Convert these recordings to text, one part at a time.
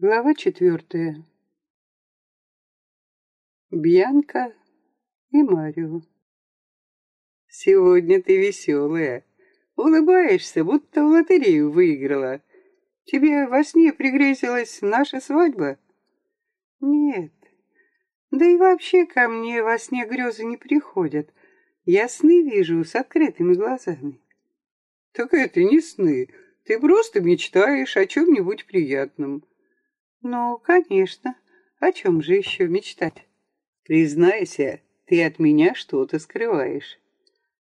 Глава четвертая. Бьянка и Марио. Сегодня ты веселая. Улыбаешься, будто в лотерею выиграла. Тебе во сне пригрезилась наша свадьба? Нет. Да и вообще ко мне во сне грезы не приходят. Я сны вижу с открытыми глазами. Так это не сны. Ты просто мечтаешь о чем-нибудь приятном. Ну, конечно. О чем же еще мечтать? Признайся, ты от меня что-то скрываешь.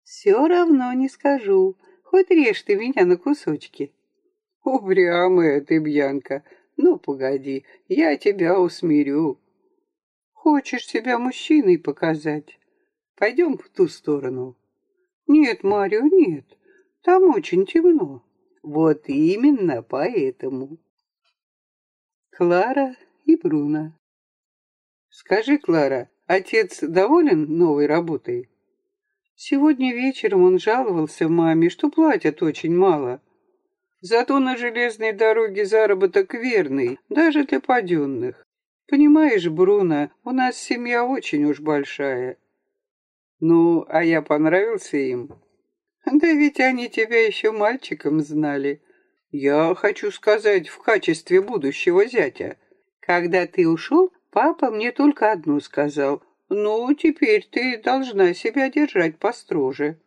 Все равно не скажу. Хоть режь ты меня на кусочки. Упрямая ты, Бьянка. Ну, погоди, я тебя усмирю. Хочешь себя мужчиной показать? Пойдем в ту сторону. Нет, Марио, нет. Там очень темно. Вот именно поэтому. Клара и Бруно. Скажи, Клара, отец доволен новой работой? Сегодня вечером он жаловался маме, что платят очень мало. Зато на железной дороге заработок верный, даже для паденных. Понимаешь, Бруно, у нас семья очень уж большая. Ну, а я понравился им? Да ведь они тебя еще мальчиком знали. Я хочу сказать, в качестве будущего зятя. Когда ты ушел, папа мне только одну сказал. Ну, теперь ты должна себя держать построже.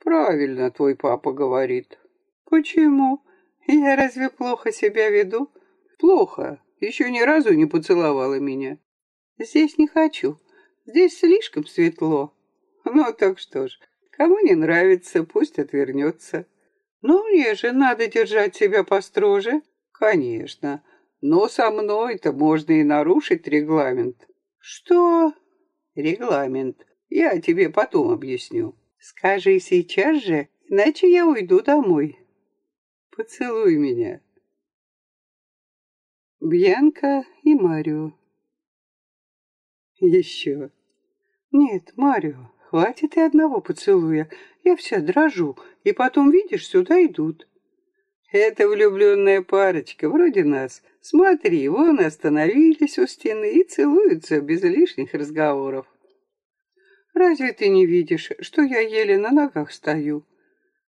Правильно твой папа говорит. Почему? Я разве плохо себя веду? Плохо. Еще ни разу не поцеловала меня. Здесь не хочу. Здесь слишком светло. Ну, так что ж, Кому не нравится, пусть отвернется. Но мне же надо держать себя построже. Конечно. Но со мной-то можно и нарушить регламент. Что? Регламент. Я тебе потом объясню. Скажи сейчас же, иначе я уйду домой. Поцелуй меня. Бьянка и Марио. Еще. Нет, Марио, Хватит и одного поцелуя. Я вся дрожу, и потом, видишь, сюда идут. Это влюбленная парочка, вроде нас. Смотри, вон остановились у стены и целуются без лишних разговоров. Разве ты не видишь, что я еле на ногах стою?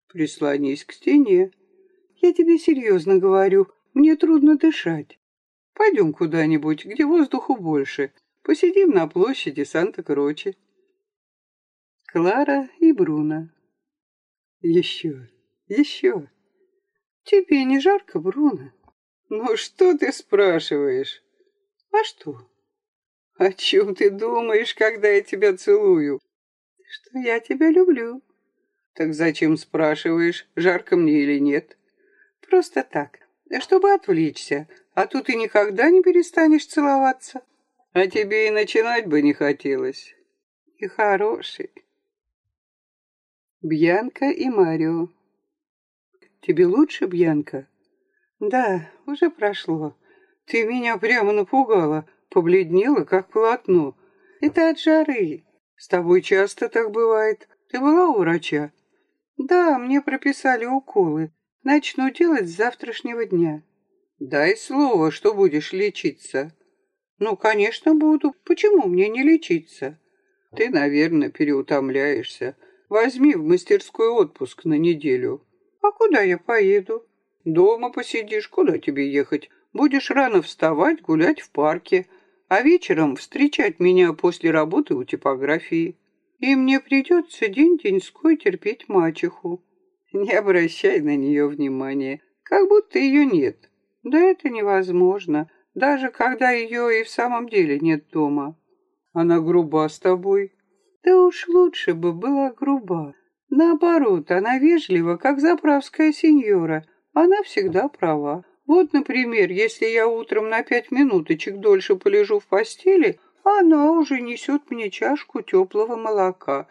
Прислонись к стене. Я тебе серьезно говорю, мне трудно дышать. Пойдем куда-нибудь, где воздуху больше. Посидим на площади Санта-Кроче. Клара и Бруно. Еще, еще. Тебе не жарко, Бруно? Ну что ты спрашиваешь? А что? О чем ты думаешь, когда я тебя целую? Что я тебя люблю. Так зачем спрашиваешь, жарко мне или нет? Просто так, чтобы отвлечься, а тут и никогда не перестанешь целоваться. А тебе и начинать бы не хотелось. И хороший. Бьянка и Марио. Тебе лучше, Бьянка? Да, уже прошло. Ты меня прямо напугала, побледнела, как полотно. Это от жары. С тобой часто так бывает. Ты была у врача? Да, мне прописали уколы. Начну делать с завтрашнего дня. Дай слово, что будешь лечиться. Ну, конечно, буду. Почему мне не лечиться? Ты, наверное, переутомляешься. Возьми в мастерскую отпуск на неделю. А куда я поеду? Дома посидишь, куда тебе ехать? Будешь рано вставать, гулять в парке, а вечером встречать меня после работы у типографии. И мне придется день-деньской терпеть мачеху. Не обращай на нее внимания, как будто ее нет. Да это невозможно, даже когда ее и в самом деле нет дома. Она груба с тобой, да уж лучше бы была груба. Наоборот, она вежлива, как заправская сеньора. Она всегда права. Вот, например, если я утром на пять минуточек дольше полежу в постели, она уже несет мне чашку теплого молока.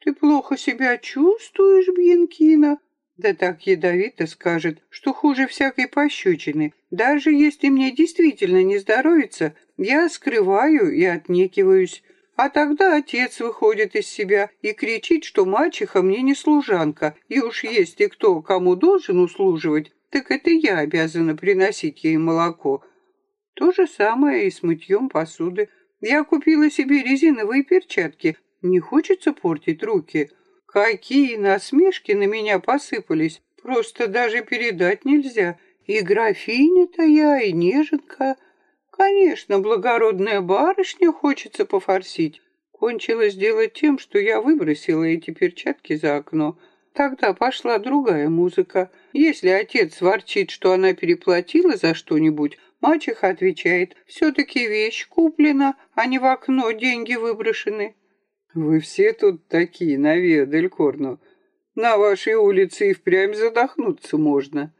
Ты плохо себя чувствуешь, Бьянкина? Да так ядовито скажет, что хуже всякой пощечины. Даже если мне действительно не здоровится, я скрываю и отнекиваюсь. А тогда отец выходит из себя и кричит, что мачеха мне не служанка, и уж если кто кому должен услуживать, так это я обязана приносить ей молоко. То же самое и с мытьем посуды. Я купила себе резиновые перчатки. Не хочется портить руки. Какие насмешки на меня посыпались. Просто даже передать нельзя. И графиня-то я, и неженка. Конечно, благородная барышня хочется пофорсить. Кончилось дело тем, что я выбросила эти перчатки за окно. Тогда пошла другая музыка. Если отец ворчит, что она переплатила за что-нибудь, мачеха отвечает, все-таки вещь куплена, а не в окно деньги выброшены. Вы все тут такие, на Корно. На вашей улице и впрямь задохнуться можно.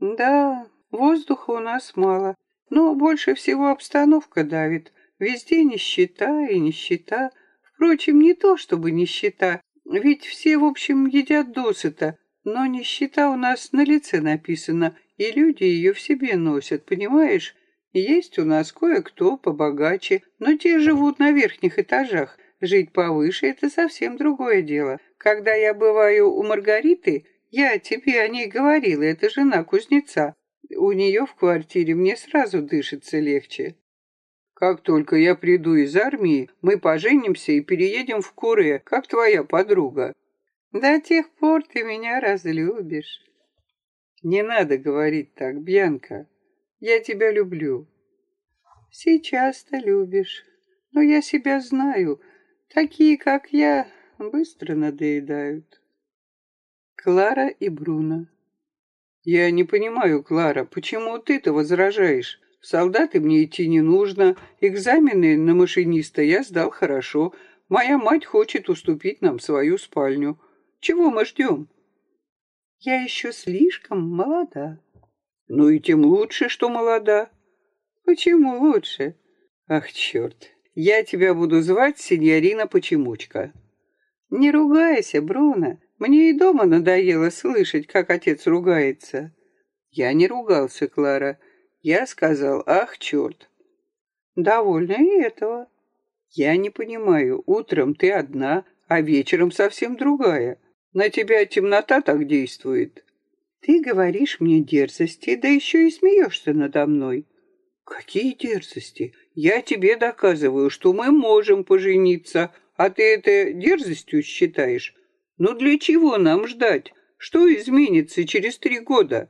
Да, воздуха у нас мало, но больше всего обстановка давит. Везде нищета и нищета. Впрочем, не то чтобы нищета, ведь все, в общем, едят досыта, но нищета у нас на лице написана, и люди ее в себе носят, понимаешь? Есть у нас кое-кто побогаче, но те живут на верхних этажах. Жить повыше — это совсем другое дело. Когда я бываю у Маргариты, я тебе о ней говорила, это жена кузнеца. У нее в квартире мне сразу дышится легче. Как только я приду из армии, мы поженимся и переедем в Куре, как твоя подруга. До тех пор ты меня разлюбишь. Не надо говорить так, Бьянка. Я тебя люблю. Сейчас-то любишь. Но я себя знаю. Такие, как я, быстро надоедают. Клара и Бруно. Я не понимаю, Клара, почему ты-то возражаешь? солдаты мне идти не нужно, экзамены на машиниста я сдал хорошо, моя мать хочет уступить нам свою спальню. Чего мы ждем? Я еще слишком молода. Ну и тем лучше, что молода. Почему лучше? Ах, черт, я тебя буду звать сеньорина Почемучка. Не ругайся, Бруно. Мне и дома надоело слышать, как отец ругается. Я не ругался, Клара. Я сказал, ах, черт. Довольно и этого. Я не понимаю, утром ты одна, а вечером совсем другая. На тебя темнота так действует. Ты говоришь мне дерзости, да еще и смеешься надо мной. Какие дерзости? Я тебе доказываю, что мы можем пожениться, а ты это дерзостью считаешь. Ну для чего нам ждать? Что изменится через три года?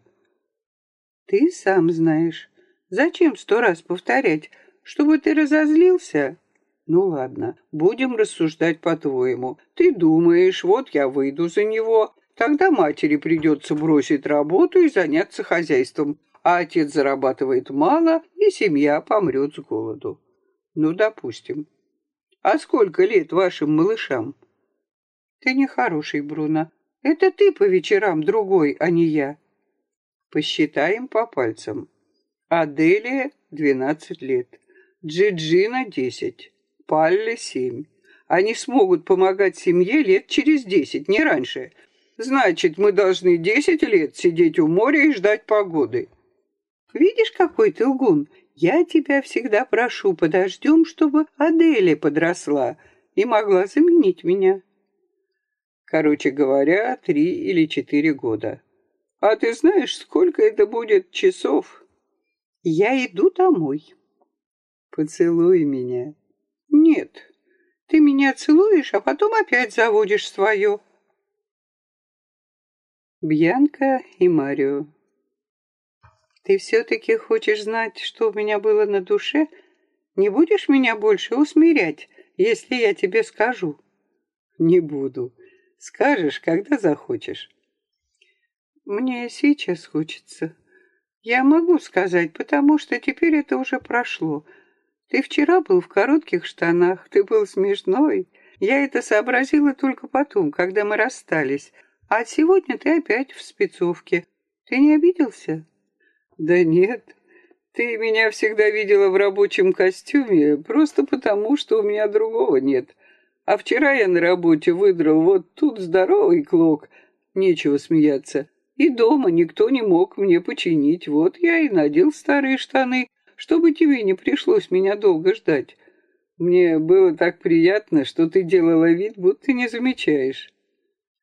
Ты сам знаешь. Зачем сто раз повторять? Чтобы ты разозлился? Ну ладно, будем рассуждать по-твоему. Ты думаешь, вот я выйду за него, тогда матери придется бросить работу и заняться хозяйством, а отец зарабатывает мало, и семья помрет с голоду. Ну, допустим. А сколько лет вашим малышам? Ты не хороший, Бруно. Это ты по вечерам другой, а не я. Посчитаем по пальцам. Аделия — 12 лет, Джиджина — 10, Палле — 7. Они смогут помогать семье лет через 10, не раньше. Значит, мы должны 10 лет сидеть у моря и ждать погоды. Видишь, какой ты лгун? Я тебя всегда прошу, подождем, чтобы Аделия подросла и могла заменить меня. Короче говоря, три или четыре года. А ты знаешь, сколько это будет часов? Я иду домой. Поцелуй меня. Нет, ты меня целуешь, а потом опять заводишь свое. Бьянка и Марио. Ты все-таки хочешь знать, что у меня было на душе? Не будешь меня больше усмирять, если я тебе скажу? Не буду. Скажешь, когда захочешь. Мне сейчас хочется. Я могу сказать, потому что теперь это уже прошло. Ты вчера был в коротких штанах, ты был смешной. Я это сообразила только потом, когда мы расстались. А сегодня ты опять в спецовке. Ты не обиделся? Да нет. Ты меня всегда видела в рабочем костюме, просто потому, что у меня другого нет. А вчера я на работе выдрал вот тут здоровый клок. Нечего смеяться. И дома никто не мог мне починить. Вот я и надел старые штаны, чтобы тебе не пришлось меня долго ждать. Мне было так приятно, что ты делала вид, будто не замечаешь.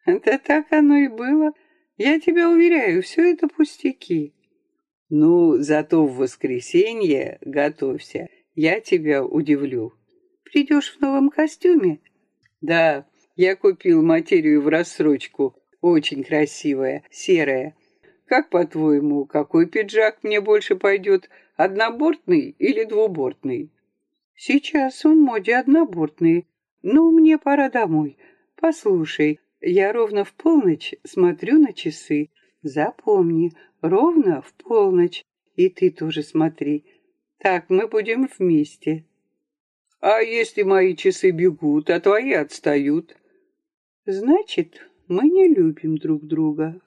Да так оно и было. Я тебя уверяю, все это пустяки. Ну, зато в воскресенье готовься, я тебя удивлю. Придешь в новом костюме? Да, я купил материю в рассрочку. Очень красивая, серая. Как, по-твоему, какой пиджак мне больше пойдет, однобортный или двубортный? Сейчас в моде однобортные. Ну, мне пора домой. Послушай, я ровно в полночь смотрю на часы. Запомни, ровно в полночь. И ты тоже смотри. Так, мы будем вместе. А если мои часы бегут, а твои отстают? Значит, мы не любим друг друга.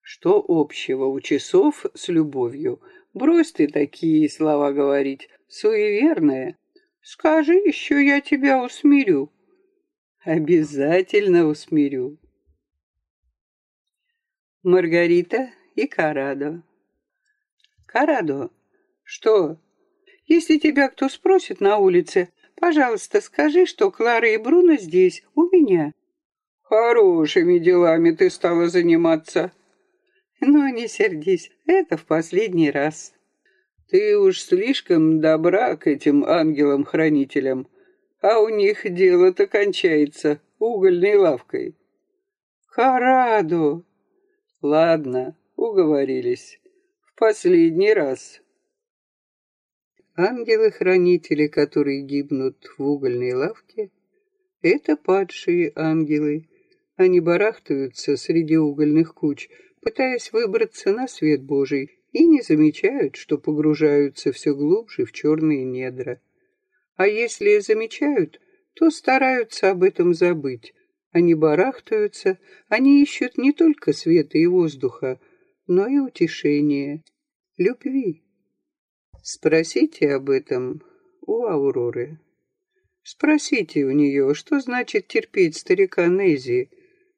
Что общего у часов с любовью? Брось ты такие слова говорить, суеверные. Скажи еще, я тебя усмирю. Обязательно усмирю. Маргарита и Карадо. Карадо, что? Если тебя кто спросит на улице, пожалуйста, скажи, что Клара и Бруно здесь, у меня. Хорошими делами ты стала заниматься. Ну, не сердись, это в последний раз. Ты уж слишком добра к этим ангелам-хранителям, а у них дело-то кончается угольной лавкой. Харадо. Ладно, уговорились. В последний раз. Ангелы-хранители, которые гибнут в угольной лавке, это падшие ангелы. Они барахтаются среди угольных куч, пытаясь выбраться на свет Божий, и не замечают, что погружаются все глубже в черные недра. А если замечают, то стараются об этом забыть. Они барахтаются, они ищут не только света и воздуха, но и утешения, любви. Спросите об этом у Ауроры. Спросите у нее, что значит терпеть старика Нези,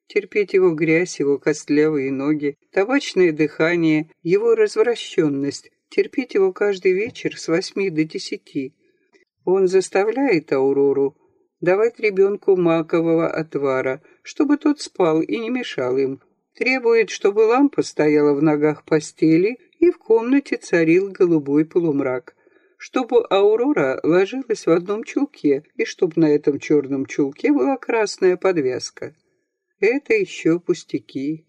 терпеть его грязь, его костлявые ноги, табачное дыхание, его развращенность, терпеть его каждый вечер с восьми до десяти. Он заставляет Аурору давать ребенку макового отвара, чтобы тот спал и не мешал им, требует, чтобы лампа стояла в ногах постели и в комнате царил голубой полумрак, чтобы Аурора ложилась в одном чулке и чтобы на этом черном чулке была красная подвязка. Это еще пустяки.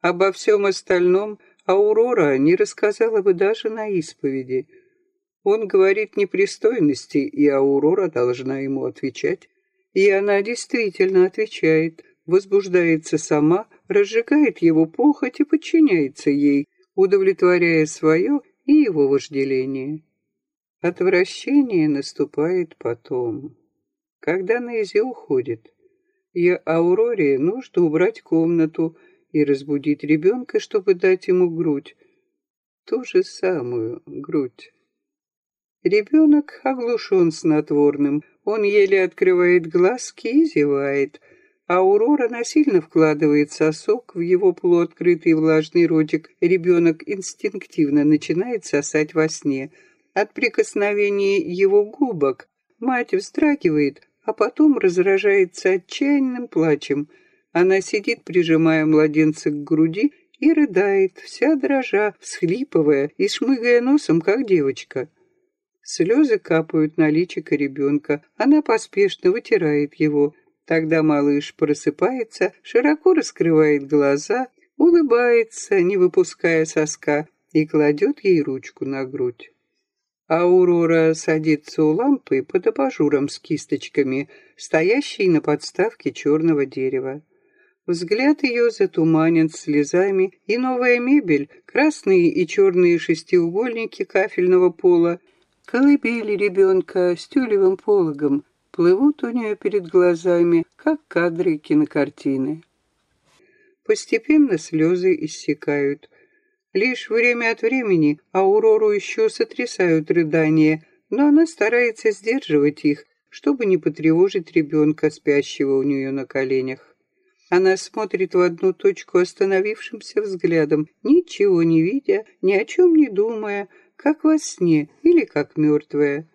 Обо всем остальном Аурора не рассказала бы даже на исповеди. Он говорит непристойности, и Аурора должна ему отвечать. И она действительно отвечает, возбуждается сама, разжигает его похоть и подчиняется ей, удовлетворяя свое и его вожделение. Отвращение наступает потом, когда Нейзи уходит. И Ауроре нужно убрать комнату и разбудить ребенка, чтобы дать ему грудь. Ту же самую грудь. Ребенок оглушен снотворным, он еле открывает глазки и зевает. Аурора насильно вкладывает сосок в его полуоткрытый влажный ротик. Ребенок инстинктивно начинает сосать во сне. От прикосновения его губок мать вздрагивает, а потом разражается отчаянным плачем. Она сидит, прижимая младенца к груди, и рыдает, вся дрожа, всхлипывая и шмыгая носом, как девочка. Слезы капают на личико ребенка. Она поспешно вытирает его. Тогда малыш просыпается, широко раскрывает глаза, улыбается, не выпуская соска, и кладет ей ручку на грудь. Аурора садится у лампы под абажуром с кисточками, стоящей на подставке черного дерева. Взгляд ее затуманен слезами, и новая мебель, красные и черные шестиугольники кафельного пола, колыбели ребенка с тюлевым пологом, плывут у нее перед глазами, как кадры кинокартины. Постепенно слезы иссякают. Лишь время от времени Аурору еще сотрясают рыдания, но она старается сдерживать их, чтобы не потревожить ребенка, спящего у нее на коленях. Она смотрит в одну точку остановившимся взглядом, ничего не видя, ни о чем не думая, как во сне или как мертвая.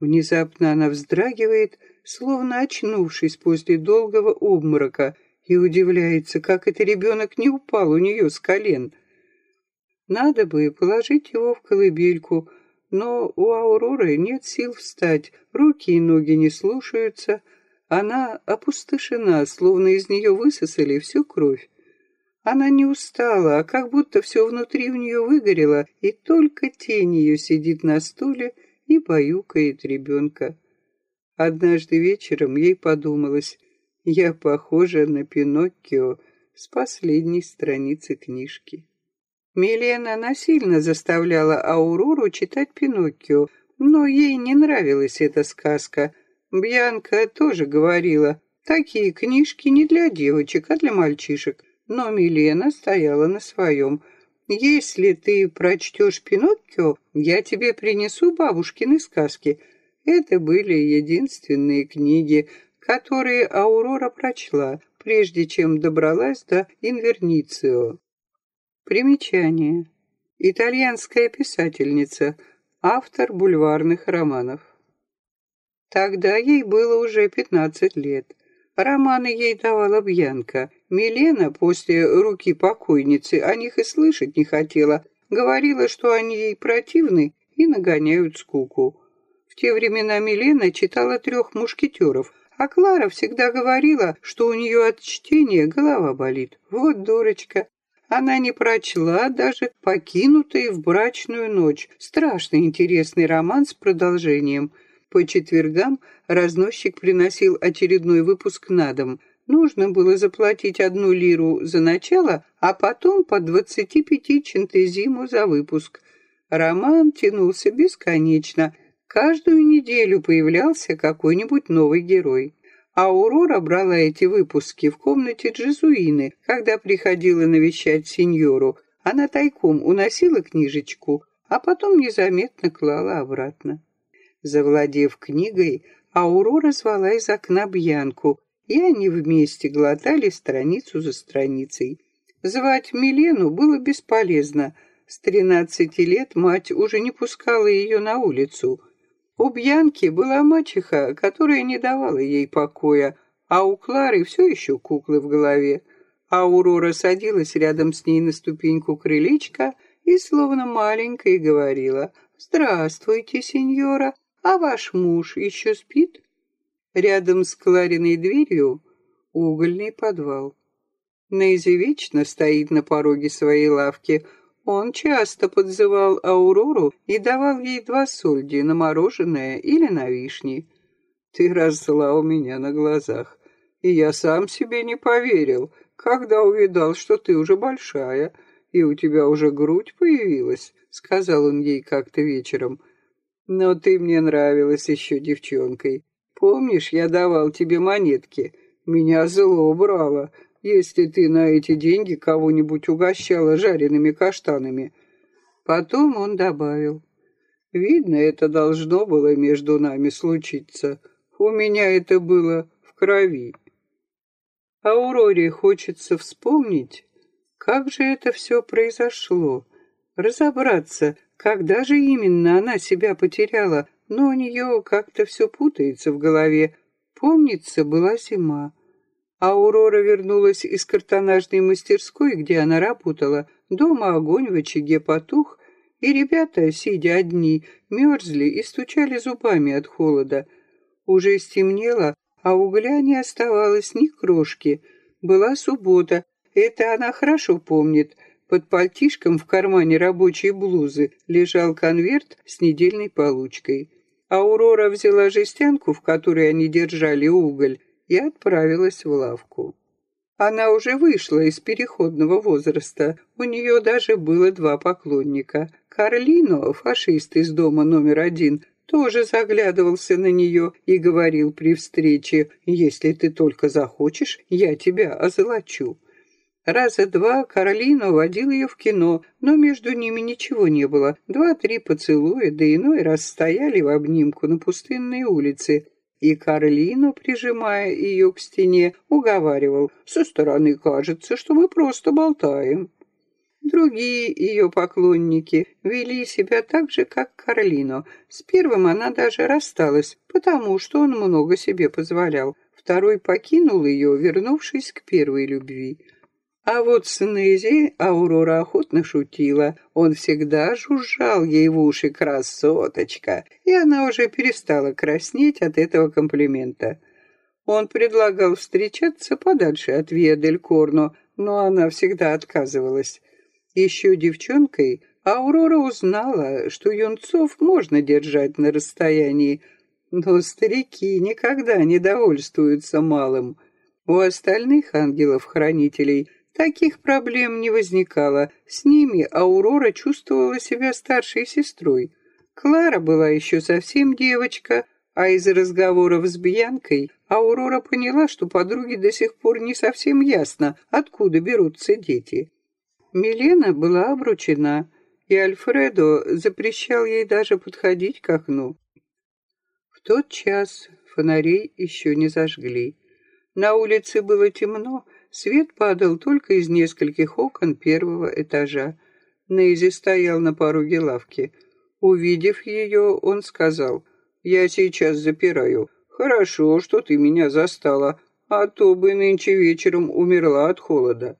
Внезапно она вздрагивает, словно очнувшись после долгого обморока, и удивляется, как это ребенок не упал у нее с колен — Надо бы положить его в колыбельку, но у Ауроры нет сил встать, руки и ноги не слушаются. Она опустошена, словно из нее высосали всю кровь. Она не устала, а как будто все внутри у нее выгорело, и только тень ее сидит на стуле и баюкает ребенка. Однажды вечером ей подумалось, я похожа на Пиноккио с последней страницы книжки. Милена насильно заставляла Аурору читать Пиноккио, но ей не нравилась эта сказка. Бьянка тоже говорила, такие книжки не для девочек, а для мальчишек. Но Милена стояла на своем. «Если ты прочтешь Пиноккио, я тебе принесу бабушкины сказки». Это были единственные книги, которые Аурора прочла, прежде чем добралась до Инверницио. Примечание. Итальянская писательница, автор бульварных романов. Тогда ей было уже 15 лет. Романы ей давала Бьянка. Милена после руки покойницы о них и слышать не хотела. Говорила, что они ей противны и нагоняют скуку. В те времена Милена читала трех мушкетеров, а Клара всегда говорила, что у нее от чтения голова болит. Вот дурочка. Она не прочла даже «Покинутые в брачную ночь». Страшно интересный роман с продолжением. По четвергам разносчик приносил очередной выпуск на дом. Нужно было заплатить одну лиру за начало, а потом по 25 чентезиму за выпуск. Роман тянулся бесконечно. Каждую неделю появлялся какой-нибудь новый герой. Аурора брала эти выпуски в комнате Джезуины, когда приходила навещать сеньору. Она тайком уносила книжечку, а потом незаметно клала обратно. Завладев книгой, Аурора звала из окна Бьянку, и они вместе глотали страницу за страницей. Звать Милену было бесполезно. С тринадцати лет мать уже не пускала ее на улицу — у Бьянки была мачеха, которая не давала ей покоя, а у Клары все еще куклы в голове. Аурора садилась рядом с ней на ступеньку крылечка и, словно маленькая, говорила «Здравствуйте, сеньора, а ваш муж еще спит?» Рядом с Клариной дверью угольный подвал. Нейзи вечно стоит на пороге своей лавки – он часто подзывал Аурору и давал ей два сольди на мороженое или на вишни. Ты росла у меня на глазах, и я сам себе не поверил, когда увидал, что ты уже большая, и у тебя уже грудь появилась, сказал он ей как-то вечером. Но ты мне нравилась еще девчонкой. Помнишь, я давал тебе монетки? Меня зло брало, если ты на эти деньги кого-нибудь угощала жареными каштанами. Потом он добавил. Видно, это должно было между нами случиться. У меня это было в крови. Ауроре хочется вспомнить, как же это все произошло, разобраться, когда же именно она себя потеряла, но у нее как-то все путается в голове. Помнится, была зима. Аурора вернулась из картонажной мастерской, где она работала. Дома огонь в очаге потух, и ребята, сидя одни, мерзли и стучали зубами от холода. Уже стемнело, а угля не оставалось ни крошки. Была суббота, это она хорошо помнит. Под пальтишком в кармане рабочей блузы лежал конверт с недельной получкой. Аурора взяла жестянку, в которой они держали уголь, и отправилась в лавку. Она уже вышла из переходного возраста. У нее даже было два поклонника. Карлино, фашист из дома номер один, тоже заглядывался на нее и говорил при встрече, «Если ты только захочешь, я тебя озолочу». Раза два Каролина водил ее в кино, но между ними ничего не было. Два-три поцелуя, да иной раз стояли в обнимку на пустынной улице и Карлину, прижимая ее к стене, уговаривал. «Со стороны кажется, что мы просто болтаем». Другие ее поклонники вели себя так же, как Карлино. С первым она даже рассталась, потому что он много себе позволял. Второй покинул ее, вернувшись к первой любви. А вот с Нези Аурора охотно шутила. Он всегда жужжал ей в уши «красоточка», и она уже перестала краснеть от этого комплимента. Он предлагал встречаться подальше от Виа Корно, но она всегда отказывалась. Еще девчонкой Аурора узнала, что юнцов можно держать на расстоянии, но старики никогда не довольствуются малым. У остальных ангелов-хранителей таких проблем не возникало. С ними Аурора чувствовала себя старшей сестрой. Клара была еще совсем девочка, а из разговоров с Бьянкой Аурора поняла, что подруге до сих пор не совсем ясно, откуда берутся дети. Милена была обручена, и Альфредо запрещал ей даже подходить к окну. В тот час фонарей еще не зажгли. На улице было темно, свет падал только из нескольких окон первого этажа. Нейзи стоял на пороге лавки. Увидев ее, он сказал, «Я сейчас запираю. Хорошо, что ты меня застала, а то бы нынче вечером умерла от холода».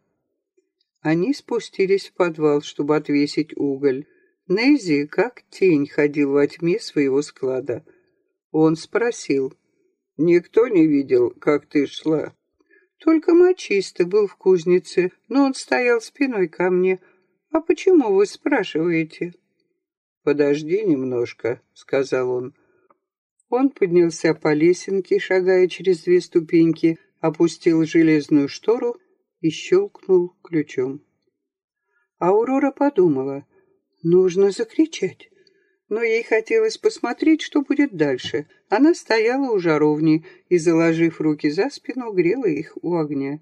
Они спустились в подвал, чтобы отвесить уголь. Нейзи, как тень, ходил во тьме своего склада. Он спросил, «Никто не видел, как ты шла?» «Только мочистый был в кузнице, но он стоял спиной ко мне. А почему вы спрашиваете?» «Подожди немножко», — сказал он. Он поднялся по лесенке, шагая через две ступеньки, опустил железную штору и щелкнул ключом. Аурора подумала, нужно закричать. Но ей хотелось посмотреть, что будет дальше. Она стояла у жаровни и, заложив руки за спину, грела их у огня.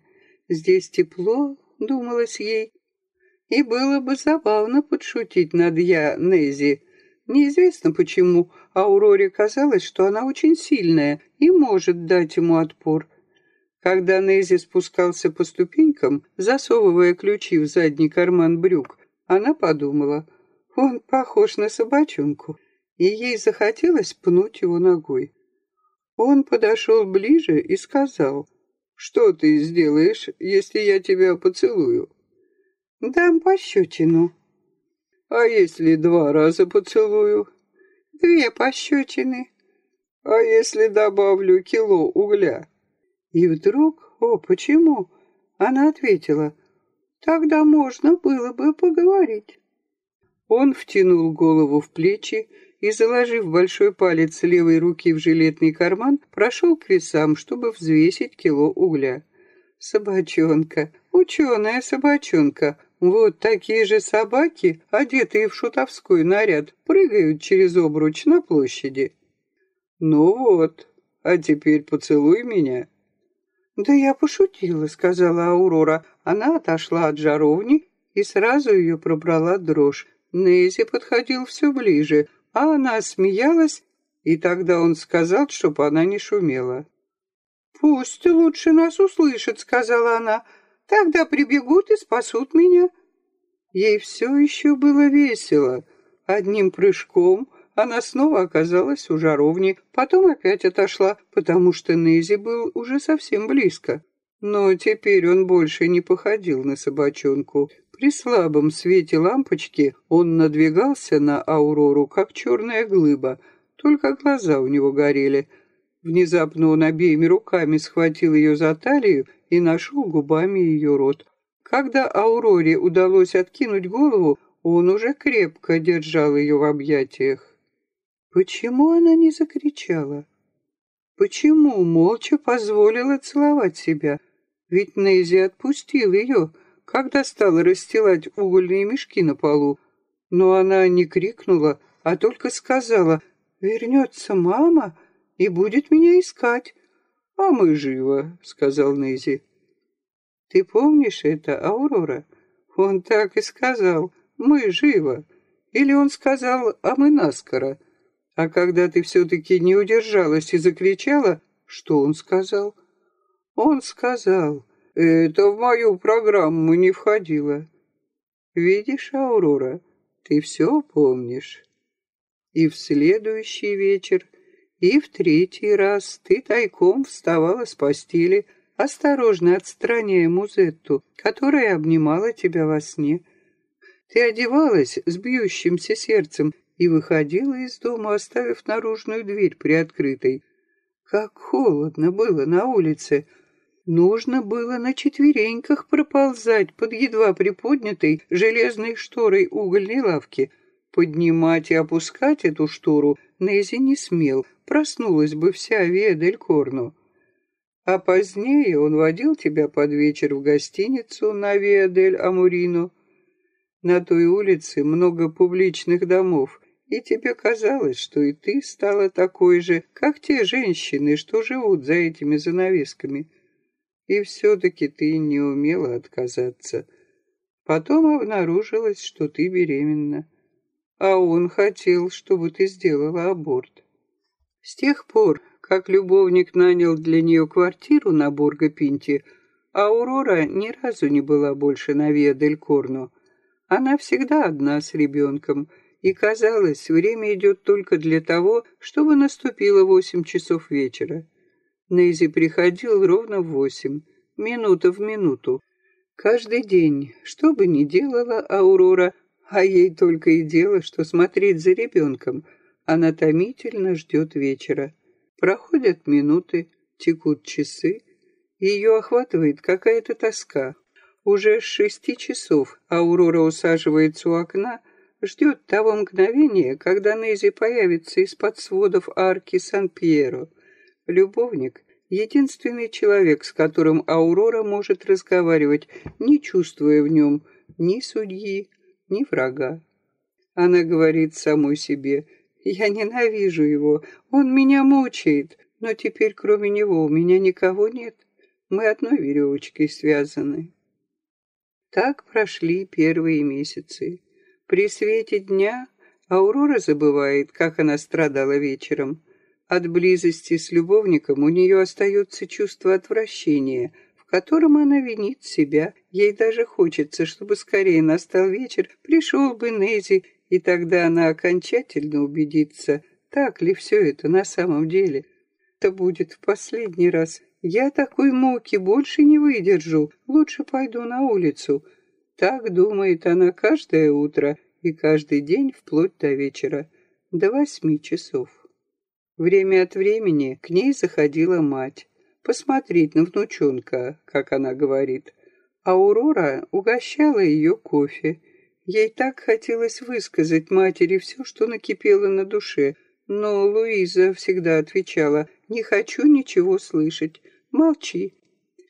Здесь тепло, думалось ей, и было бы забавно подшутить над я Нези. Неизвестно почему, Ауроре казалось, что она очень сильная и может дать ему отпор. Когда Нези спускался по ступенькам, засовывая ключи в задний карман брюк, она подумала, он похож на собачонку, и ей захотелось пнуть его ногой. Он подошел ближе и сказал, «Что ты сделаешь, если я тебя поцелую?» «Дам пощечину». «А если два раза поцелую?» «Две пощечины». «А если добавлю кило угля?» И вдруг, о, почему? Она ответила, тогда можно было бы поговорить. Он втянул голову в плечи и, заложив большой палец левой руки в жилетный карман, прошел к весам, чтобы взвесить кило угля. Собачонка, ученая собачонка, вот такие же собаки, одетые в шутовской наряд, прыгают через обруч на площади. Ну вот, а теперь поцелуй меня. «Да я пошутила», — сказала Аурора. Она отошла от жаровни, и сразу ее пробрала дрожь. Нейзи подходил все ближе, а она смеялась, и тогда он сказал, чтобы она не шумела. «Пусть лучше нас услышат», — сказала она. «Тогда прибегут и спасут меня». Ей все еще было весело. Одним прыжком она снова оказалась у жаровни, потом опять отошла, потому что Нези был уже совсем близко. Но теперь он больше не походил на собачонку. При слабом свете лампочки он надвигался на Аурору, как черная глыба, только глаза у него горели. Внезапно он обеими руками схватил ее за талию и нашел губами ее рот. Когда Ауроре удалось откинуть голову, он уже крепко держал ее в объятиях. Почему она не закричала? Почему молча позволила целовать себя? Ведь Нейзи отпустил ее, когда стала расстилать угольные мешки на полу. Но она не крикнула, а только сказала, «Вернется мама и будет меня искать». «А мы живо», — сказал Нейзи. «Ты помнишь это, Аурора?» Он так и сказал, «Мы живо». Или он сказал, «А мы наскоро». А когда ты все-таки не удержалась и закричала, что он сказал? Он сказал, это в мою программу не входило. Видишь, Аурора, ты все помнишь. И в следующий вечер, и в третий раз ты тайком вставала с постели, осторожно отстраняя Музетту, которая обнимала тебя во сне. Ты одевалась с бьющимся сердцем и выходила из дома, оставив наружную дверь приоткрытой. Как холодно было на улице. Нужно было на четвереньках проползать под едва приподнятой железной шторой угольной лавки. Поднимать и опускать эту штору Нези не смел, проснулась бы вся Виа дель Корно. А позднее он водил тебя под вечер в гостиницу на Виа дель Амурино. На той улице много публичных домов, и тебе казалось, что и ты стала такой же, как те женщины, что живут за этими занавесками. И все-таки ты не умела отказаться. Потом обнаружилось, что ты беременна. А он хотел, чтобы ты сделала аборт. С тех пор, как любовник нанял для нее квартиру на Бурго-Пинте, Аурора ни разу не была больше на Виа-дель-Корно. Она всегда одна с ребенком — и казалось, время идет только для того, чтобы наступило восемь часов вечера. Нейзи приходил ровно в восемь, минута в минуту. Каждый день, что бы ни делала Аурора, а ей только и дело, что смотреть за ребенком, она томительно ждет вечера. Проходят минуты, текут часы, ее охватывает какая-то тоска. Уже с шести часов Аурора усаживается у окна, ждет того мгновения, когда Нези появится из-под сводов арки Сан-Пьеро. Любовник — единственный человек, с которым Аурора может разговаривать, не чувствуя в нем ни судьи, ни врага. Она говорит самой себе, «Я ненавижу его, он меня мучает, но теперь кроме него у меня никого нет, мы одной веревочкой связаны». Так прошли первые месяцы. При свете дня Аурора забывает, как она страдала вечером. От близости с любовником у нее остается чувство отвращения, в котором она винит себя. Ей даже хочется, чтобы скорее настал вечер, пришел бы Нези, и тогда она окончательно убедится, так ли все это на самом деле. Это будет в последний раз. Я такой муки больше не выдержу. Лучше пойду на улицу. Так думает она каждое утро и каждый день вплоть до вечера, до восьми часов. Время от времени к ней заходила мать, посмотреть на внучонка, как она говорит. А Аурора угощала ее кофе. Ей так хотелось высказать матери все, что накипело на душе, но Луиза всегда отвечала, «Не хочу ничего слышать. Молчи.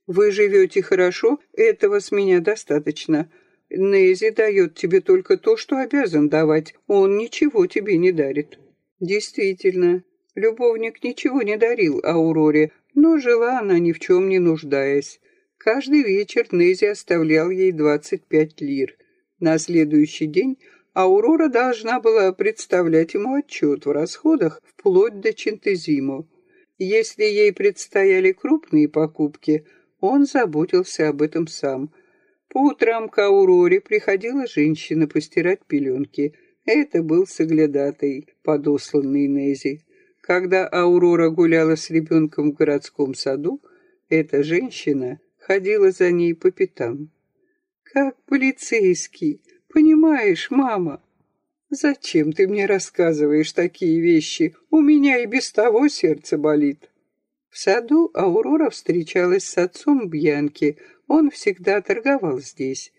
Вы живете хорошо, этого с меня достаточно. Нейзи дает тебе только то, что обязан давать. Он ничего тебе не дарит. Действительно, любовник ничего не дарил Ауроре, но жила она ни в чем не нуждаясь. Каждый вечер Нейзи оставлял ей 25 лир. На следующий день Аурора должна была представлять ему отчет в расходах вплоть до Чентезимо. Если ей предстояли крупные покупки, он заботился об этом сам – по утрам к Ауроре приходила женщина постирать пеленки. Это был соглядатай, подосланный Нези. Когда Аурора гуляла с ребенком в городском саду, эта женщина ходила за ней по пятам. «Как полицейский! Понимаешь, мама?» «Зачем ты мне рассказываешь такие вещи? У меня и без того сердце болит». В саду Аурора встречалась с отцом Бьянки, он всегда торговал здесь.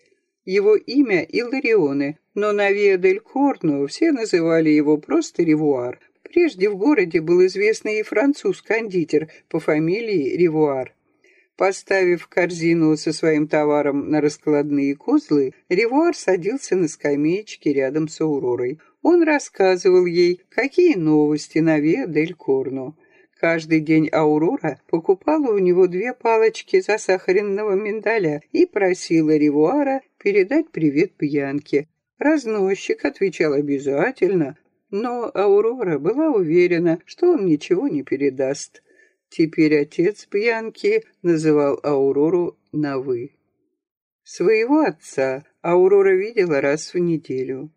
Его имя Илларионе, но на Виа-дель-Корно все называли его просто Ревуар. Прежде в городе был известный француз-кондитер по фамилии Ревуар. Поставив корзину со своим товаром на раскладные козлы, Ревуар садился на скамеечке рядом с Ауророй. Он рассказывал ей, какие новости на Виа-дель-Корно. Каждый день Аурора покупала у него две палочки засахаренного миндаля и просила Ревуара передать привет Бьянке. Разносчик отвечал обязательно, но Аурора была уверена, что он ничего не передаст. Теперь отец Бьянки называл Аурору на «вы». Своего отца Аурора видела раз в неделю.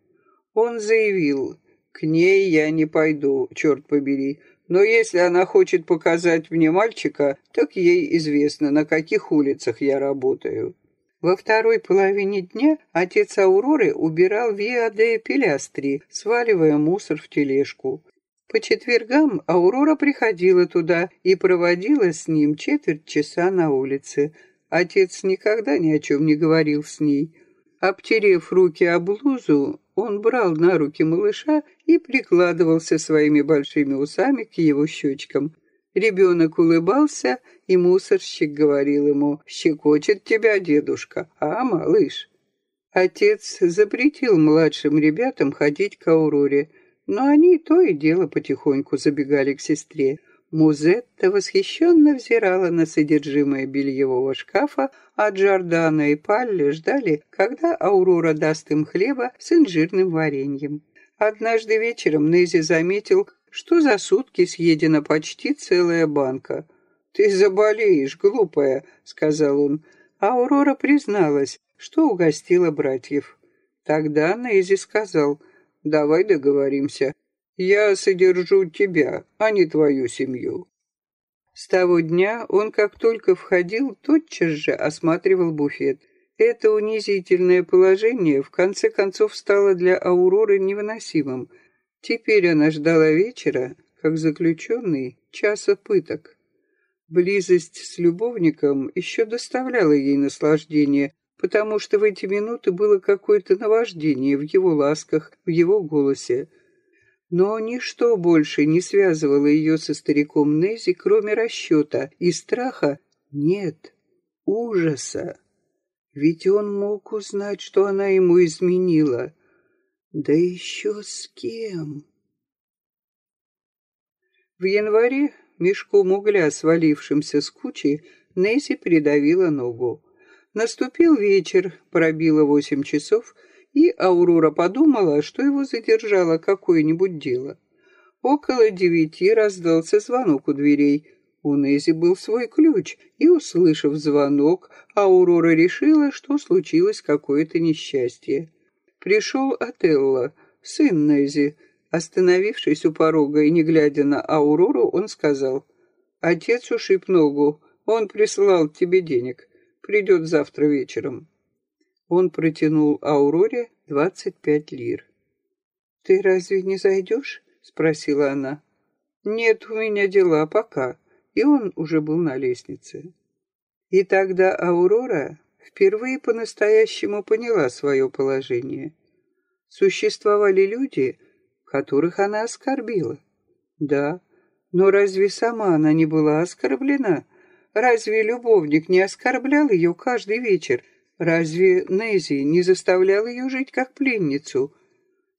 Он заявил, «К ней я не пойду, черт побери, Но если она хочет показать мне мальчика, так ей известно, на каких улицах я работаю. Во второй половине дня отец Ауроры убирал Виа де Пилястри, сваливая мусор в тележку. По четвергам Аурора приходила туда и проводила с ним четверть часа на улице. Отец никогда ни о чем не говорил с ней. Обтерев руки о блузу, он брал на руки малыша и прикладывался своими большими усами к его щечкам. Ребенок улыбался, и мусорщик говорил ему, «Щекочет тебя дедушка, а, малыш?» Отец запретил младшим ребятам ходить к Ауроре, но они то и дело потихоньку забегали к сестре. Музетта восхищенно взирала на содержимое бельевого шкафа, а Джордана и Палли ждали, когда Аурора даст им хлеба с инжирным вареньем. Однажды вечером Нези заметил, что за сутки съедена почти целая банка. «Ты заболеешь, глупая», — сказал он. А Аурора призналась, что угостила братьев. Тогда Нези сказал, «Давай договоримся. Я содержу тебя, а не твою семью». С того дня он, как только входил, тотчас же осматривал буфет. Это унизительное положение в конце концов стало для Ауроры невыносимым. Теперь она ждала вечера, как заключенный, часа пыток. Близость с любовником еще доставляла ей наслаждение, потому что в эти минуты было какое-то наваждение в его ласках, в его голосе. Но ничто больше не связывало ее со стариком Нези, кроме расчета и страха. Нет, ужаса. Ведь он мог узнать, что она ему изменила. Да еще с кем? В январе, мешком угля, свалившимся с кучи, Несси придавила ногу. Наступил вечер, пробило восемь часов, и Аурора подумала, что его задержало какое-нибудь дело. Около девяти раздался звонок у дверей. У Нези был свой ключ, и, услышав звонок, Аурора решила, что случилось какое-то несчастье. Пришел Отелло, сын Нези. Остановившись у порога и не глядя на Аурору, он сказал, «Отец ушиб ногу, он прислал тебе денег, придет завтра вечером». Он протянул Ауроре двадцать пять лир. «Ты разве не зайдешь?» — спросила она. «Нет, у меня дела пока». И он уже был на лестнице. И тогда Аурора впервые по-настоящему поняла свое положение. Существовали люди, которых она оскорбила. Да, но разве сама она не была оскорблена? Разве любовник не оскорблял ее каждый вечер, Разве Нези не заставлял ее жить как пленницу?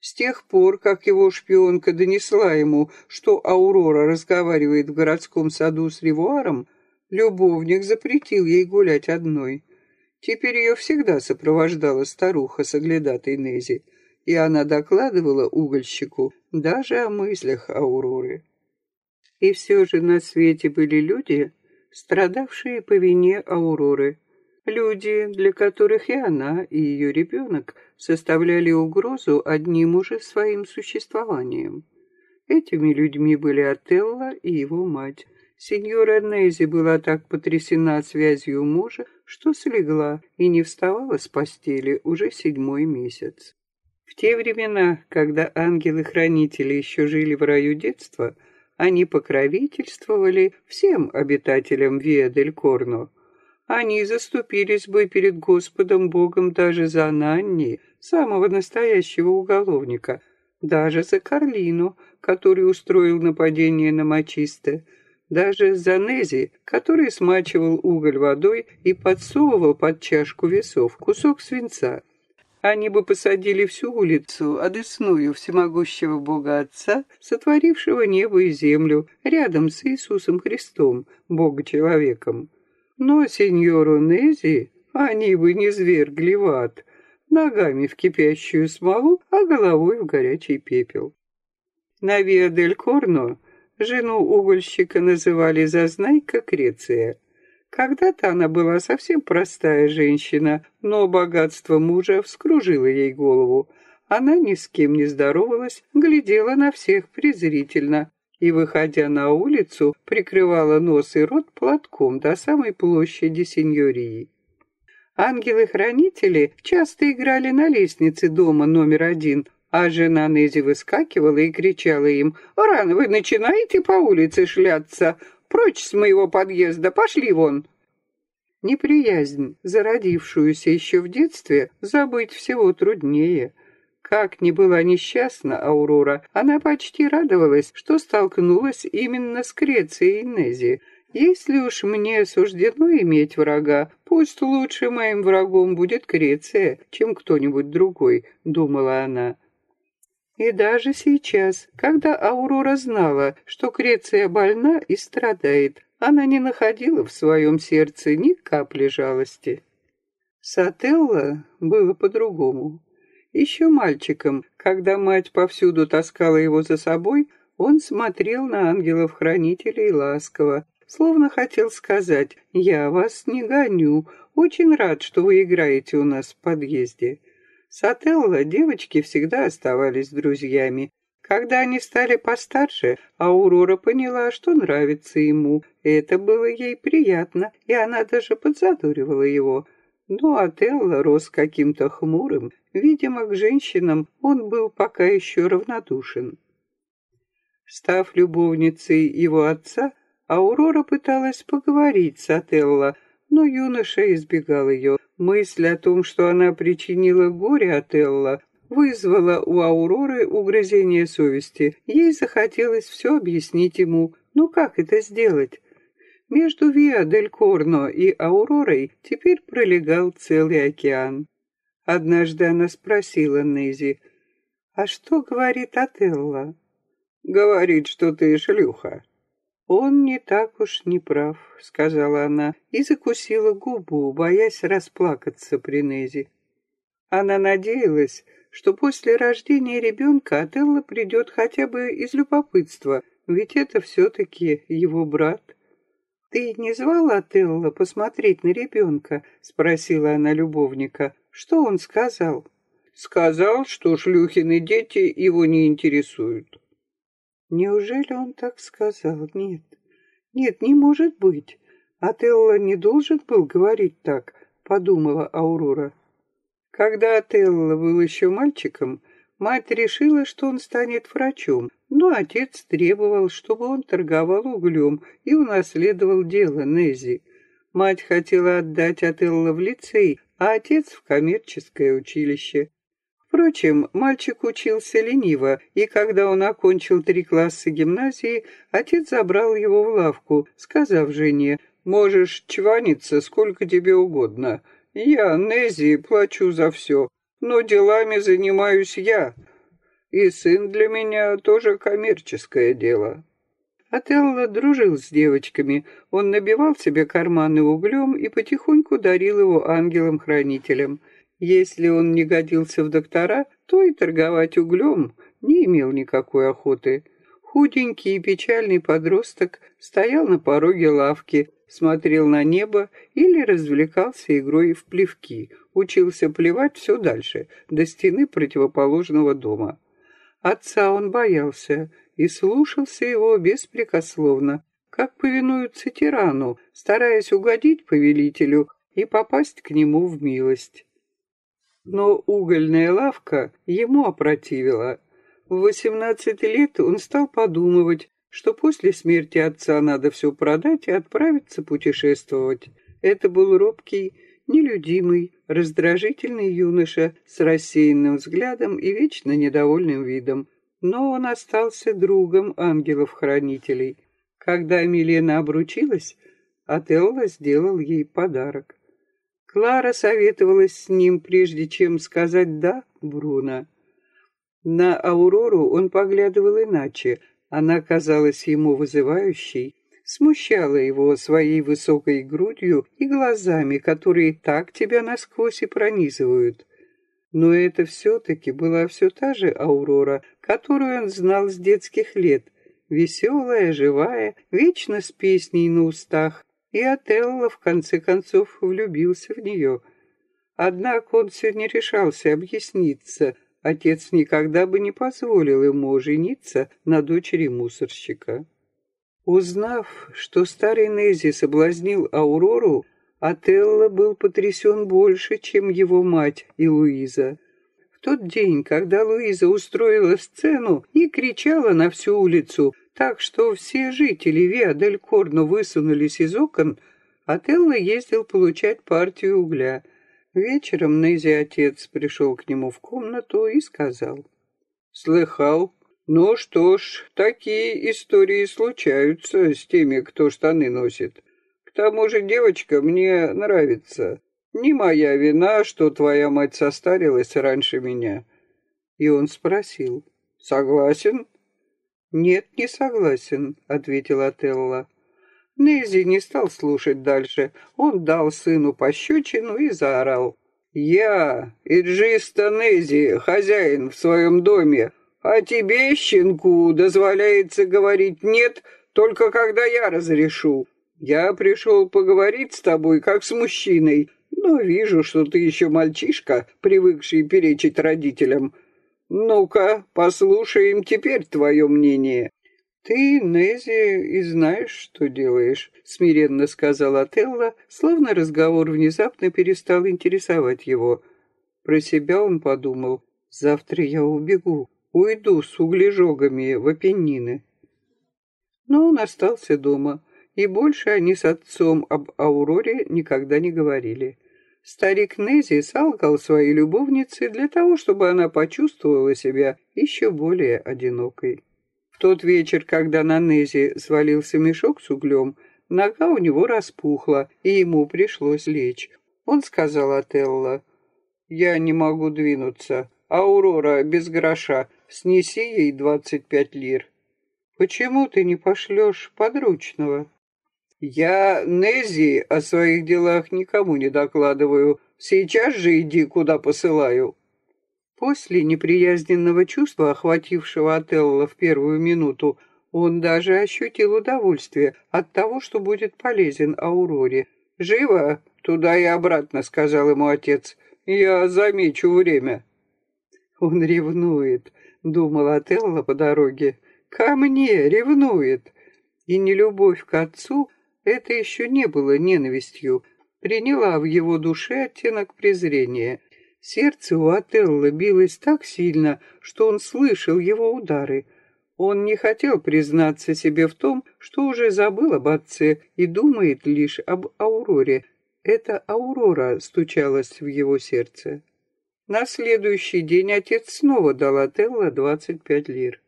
С тех пор, как его шпионка донесла ему, что Аурора разговаривает в городском саду с Ревуаром, любовник запретил ей гулять одной. Теперь ее всегда сопровождала старуха с оглядатой Нези, и она докладывала угольщику даже о мыслях Ауроры. И все же на свете были люди, страдавшие по вине Ауроры, Люди, для которых и она, и ее ребенок составляли угрозу одним уже своим существованием. Этими людьми были Отелло и его мать. Сеньора Нези была так потрясена связью мужа, что слегла и не вставала с постели уже седьмой месяц. В те времена, когда ангелы-хранители еще жили в раю детства, они покровительствовали всем обитателям Виа-дель-Корно, они заступились бы перед Господом Богом даже за Нанни, самого настоящего уголовника, даже за Карлину, который устроил нападение на Мачисте, даже за Нези, который смачивал уголь водой и подсовывал под чашку весов кусок свинца. Они бы посадили всю улицу, одесную всемогущего Бога Отца, сотворившего небо и землю, рядом с Иисусом Христом, Бога-человеком. Но сеньору Нези они бы не звергли в ад, ногами в кипящую смолу, а головой в горячий пепел. На Виа-дель-Корно жену угольщика называли Зазнайка Креция. Когда-то она была совсем простая женщина, но богатство мужа вскружило ей голову. Она ни с кем не здоровалась, глядела на всех презрительно. и, выходя на улицу, прикрывала нос и рот платком до самой площади сеньории. Ангелы-хранители часто играли на лестнице дома номер один, а жена Нези выскакивала и кричала им «Рано вы начинаете по улице шляться! Прочь с моего подъезда, пошли вон!» Неприязнь, зародившуюся еще в детстве, забыть всего труднее. Как ни была несчастна Аурора, она почти радовалась, что столкнулась именно с Крецией Нези. Если уж мне суждено иметь врага, пусть лучше моим врагом будет Креция, чем кто-нибудь другой, думала она. И даже сейчас, когда Аурора знала, что Креция больна и страдает, она не находила в своем сердце ни капли жалости. С Отелло было по-другому. Еще мальчиком, когда мать повсюду таскала его за собой, он смотрел на ангелов-хранителей ласково, словно хотел сказать «Я вас не гоню, очень рад, что вы играете у нас в подъезде». С Отелло девочки всегда оставались друзьями, когда они стали постарше, Аурора поняла, что нравится ему. Это было ей приятно, и она даже подзадоривала его. Но Отелло рос каким-то хмурым. Видимо, к женщинам он был пока еще равнодушен. Став любовницей его отца, Аурора пыталась поговорить с Отелло, но юноша избегал ее. Мысль о том, что она причинила горе Отелло, вызвало у Ауроры угрызение совести. Ей захотелось все объяснить ему. Ну как это сделать? Между Виа-дель-Корно и Ауророй теперь пролегал целый океан. Однажды она спросила Нези, «А что говорит Отелло?» «Говорит, что ты шлюха». «Он не так уж не прав», — сказала она и закусила губу, боясь расплакаться при Нези. Она надеялась, что после рождения ребенка Отелло придет хотя бы из любопытства, ведь это все-таки его брат. «Ты не звал Отелло посмотреть на ребенка?» — спросила она любовника. «Что он сказал?» «Сказал, что шлюхины дети его не интересуют». «Неужели он так сказал? Нет, нет, не может быть. Отелло не должен был говорить так», — подумала Аурора. Когда Отелло был еще мальчиком, мать решила, что он станет врачом, но отец требовал, чтобы он торговал углем и унаследовал дело Нези. Мать хотела отдать Отелло в лицей, а отец в коммерческое училище. Впрочем, мальчик учился лениво, и когда он окончил три класса гимназии, отец забрал его в лавку, сказав жене, «Можешь чваниться сколько тебе угодно, я, Нези, плачу за все, но делами занимаюсь я. И сын для меня тоже коммерческое дело. Отелло дружил с девочками. Он набивал себе карманы углем и потихоньку дарил его ангелам-хранителям. Если он не годился в доктора, то и торговать углем не имел никакой охоты. Худенький и печальный подросток стоял на пороге лавки, смотрел на небо или развлекался игрой в плевки, учился плевать все дальше, до стены противоположного дома. Отца он боялся и слушался его беспрекословно, как повинуются тирану, стараясь угодить повелителю и попасть к нему в милость. Но угольная лавка ему опротивила. В восемнадцать лет он стал подумывать, что после смерти отца надо все продать и отправиться путешествовать. Это был робкий, нелюдимый, раздражительный юноша с рассеянным взглядом и вечно недовольным видом. Но он остался другом ангелов-хранителей. Когда Милена обручилась, Отелло сделал ей подарок. Клара советовалась с ним, прежде чем сказать «да» Бруно. На Аурору он поглядывал иначе, она казалась ему вызывающей, смущала его своей высокой грудью и глазами, которые так тебя насквозь и пронизывают. Но это все-таки была все та же Аурора, которую он знал с детских лет, веселая, живая, вечно с песней на устах, и Отелло в конце концов влюбился в нее. Однако он все не решался объясниться, отец никогда бы не позволил ему жениться на дочери мусорщика. Узнав, что старый Нези соблазнил Аурору, Отелло был потрясен больше, чем его мать и Луиза. В тот день, когда Луиза устроила сцену и кричала на всю улицу, так что все жители Виа-дель-Корно высунулись из окон, Отелло ездил получать партию угля. Вечером Нези отец пришел к нему в комнату и сказал. «Слыхал? Ну что ж, такие истории случаются с теми, кто штаны носит тому же девочка мне нравится. Не моя вина, что твоя мать состарилась раньше меня». И он спросил, «Согласен?» «Нет, не согласен», — ответила Отелло. Нези не стал слушать дальше. Он дал сыну пощечину и заорал. «Я, Иджиста Нези, хозяин в своем доме, а тебе, щенку, дозволяется говорить «нет», только когда я разрешу. Я пришел поговорить с тобой, как с мужчиной, но вижу, что ты еще мальчишка, привыкший перечить родителям. Ну-ка, послушаем теперь твое мнение». «Ты, Нези, и знаешь, что делаешь», — смиренно сказала Телла, словно разговор внезапно перестал интересовать его. Про себя он подумал, «Завтра я убегу, уйду с углежогами в Апеннины». Но он остался дома и больше они с отцом об Ауроре никогда не говорили. Старик Нези салкал своей любовнице для того, чтобы она почувствовала себя еще более одинокой. В тот вечер, когда на Нези свалился мешок с углем, нога у него распухла, и ему пришлось лечь. Он сказал Отелло, «Я не могу двинуться. Аурора без гроша, снеси ей двадцать пять лир». «Почему ты не пошлешь подручного?» Я, Нези, о своих делах никому не докладываю. Сейчас же иди, куда посылаю». После неприязненного чувства, охватившего Отелло в первую минуту, он даже ощутил удовольствие от того, что будет полезен Ауроре. «Живо! Туда и обратно», — сказал ему отец. «Я замечу время». «Он ревнует», — думал Отелло по дороге. «Ко мне ревнует». И нелюбовь к отцу это еще не было ненавистью, приняла в его душе оттенок презрения. Сердце у Отелла билось так сильно, что он слышал его удары. Он не хотел признаться себе в том, что уже забыл об отце и думает лишь об Ауроре. Это Аурора стучалась в его сердце. На следующий день отец снова дал Отелло двадцать пять лир.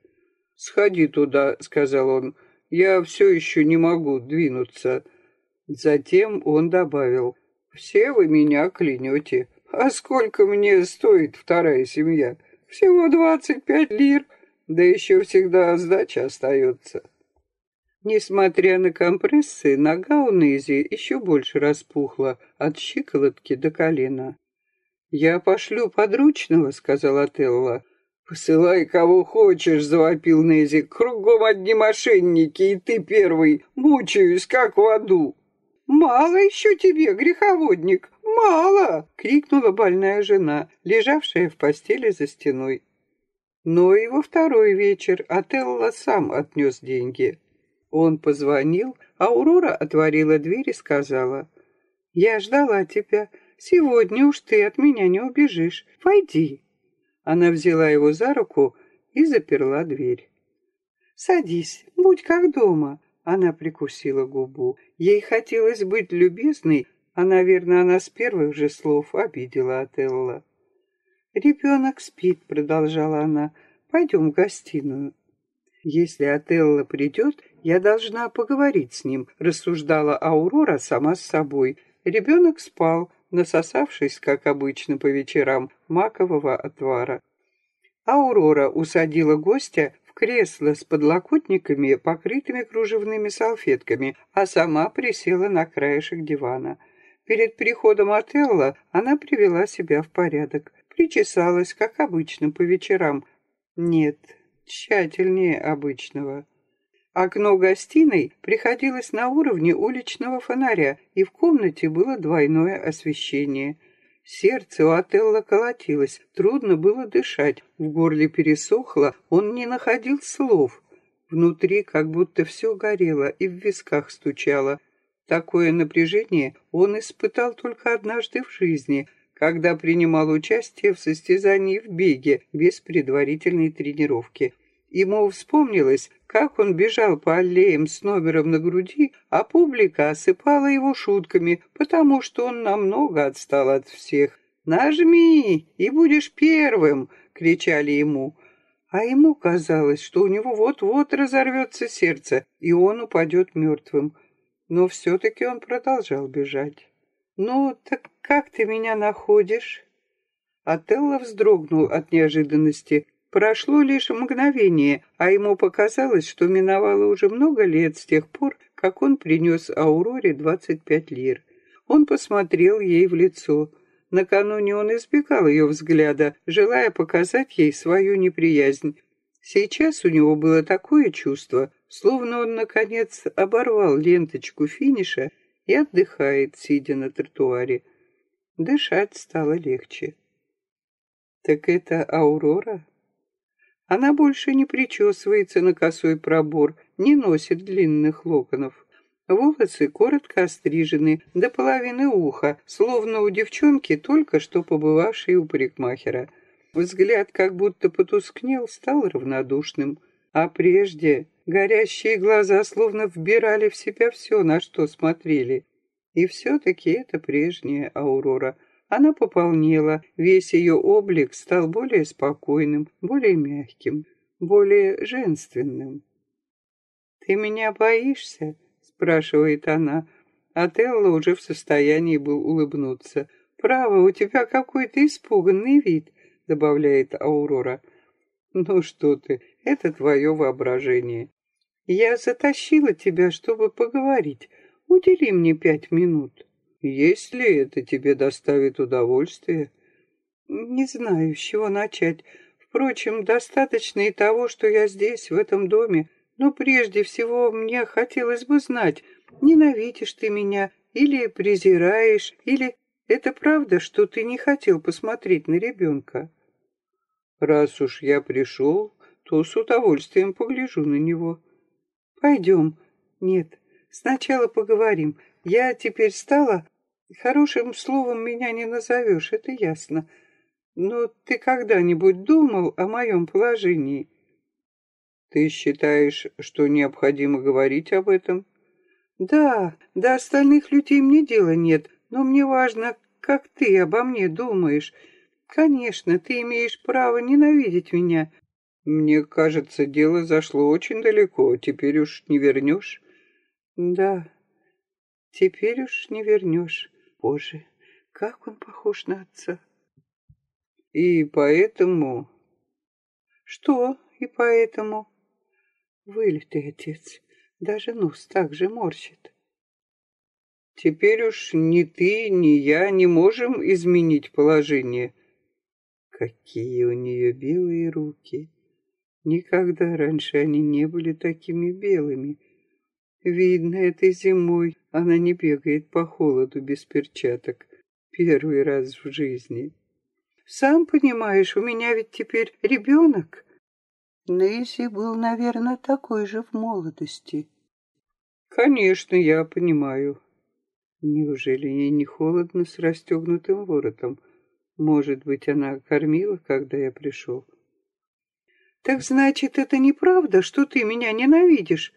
«Сходи туда», — сказал он, — я все еще не могу двинуться. Затем он добавил, все вы меня клянете. А сколько мне стоит вторая семья? Всего двадцать пять лир, да еще всегда сдача остается. Несмотря на компрессы, нога у Нези еще больше распухла от щиколотки до колена. «Я пошлю подручного», — сказала Телла. «Посылай кого хочешь», — завопил Нези. «Кругом одни мошенники, и ты первый. Мучаюсь, как в аду». «Мало еще тебе, греховодник, мало!» — крикнула больная жена, лежавшая в постели за стеной. Но и во второй вечер Отелло сам отнес деньги. Он позвонил, а Аурора отворила дверь и сказала, «Я ждала тебя. Сегодня уж ты от меня не убежишь. Войди». Она взяла его за руку и заперла дверь. «Садись, будь как дома». Она прикусила губу. Ей хотелось быть любезной, а, наверное, она с первых же слов обидела Отелло. «Ребенок спит», — продолжала она. «Пойдем в гостиную». «Если Отелло придет, я должна поговорить с ним», — рассуждала Аурора сама с собой. Ребенок спал, насосавшись, как обычно по вечерам, макового отвара. Аурора усадила гостя в кресло с подлокотниками, покрытыми кружевными салфетками, а сама присела на краешек дивана. Перед приходом Отелла она привела себя в порядок, причесалась, как обычно, по вечерам. Нет, тщательнее обычного. Окно гостиной приходилось на уровне уличного фонаря, и в комнате было двойное освещение. Сердце у Отелла колотилось, трудно было дышать, в горле пересохло, он не находил слов. Внутри как будто все горело и в висках стучало. Такое напряжение он испытал только однажды в жизни, когда принимал участие в состязании в беге без предварительной тренировки. Ему вспомнилось, как он бежал по аллеям с номером на груди, а публика осыпала его шутками, потому что он намного отстал от всех. «Нажми, и будешь первым!» — кричали ему. А ему казалось, что у него вот-вот разорвется сердце, и он упадет мертвым. Но все-таки он продолжал бежать. «Ну, так как ты меня находишь?» Отелло вздрогнул от неожиданности. Прошло лишь мгновение, а ему показалось, что миновало уже много лет с тех пор, как он принес Ауроре двадцать пять лир. Он посмотрел ей в лицо. Накануне он избегал ее взгляда, желая показать ей свою неприязнь. Сейчас у него было такое чувство, словно он, наконец, оборвал ленточку финиша и отдыхает, сидя на тротуаре. Дышать стало легче. «Так это Аурора?» Она больше не причесывается на косой пробор, не носит длинных локонов. Волосы коротко острижены до половины уха, словно у девчонки, только что побывавшей у парикмахера. Взгляд как будто потускнел, стал равнодушным. А прежде горящие глаза словно вбирали в себя все, на что смотрели. И все-таки это прежняя Аурора. Она пополнела, весь ее облик стал более спокойным, более мягким, более женственным. «Ты меня боишься?» спрашивает она. Телла уже в состоянии был улыбнуться. «Право, у тебя какой-то испуганный вид», — добавляет Аурора. «Ну что ты, это твое воображение. Я затащила тебя, чтобы поговорить. Удели мне пять минут. Если это тебе доставит удовольствие...» «Не знаю, с чего начать. Впрочем, достаточно и того, что я здесь, в этом доме, но прежде всего мне хотелось бы знать, ненавидишь ты меня или презираешь, или это правда, что ты не хотел посмотреть на ребенка? Раз уж я пришел, то с удовольствием погляжу на него. Пойдем. Нет, сначала поговорим. Я теперь стала... Хорошим словом меня не назовешь, это ясно. Но ты когда-нибудь думал о моем положении? Ты считаешь, что необходимо говорить об этом? Да, до остальных людей мне дела нет, но мне важно, как ты обо мне думаешь. Конечно, ты имеешь право ненавидеть меня. Мне кажется, дело зашло очень далеко, теперь уж не вернешь. Да, теперь уж не вернешь. Боже, как он похож на отца. И поэтому... Что и поэтому? Вылитый отец. Даже нос так же морщит. Теперь уж ни ты, ни я не можем изменить положение. Какие у нее белые руки. Никогда раньше они не были такими белыми. Видно, этой зимой она не бегает по холоду без перчаток. Первый раз в жизни. Сам понимаешь, у меня ведь теперь ребенок. Нейси был, наверное, такой же в молодости. Конечно, я понимаю. Неужели ей не холодно с расстегнутым воротом? Может быть, она кормила, когда я пришел? Так значит, это неправда, что ты меня ненавидишь?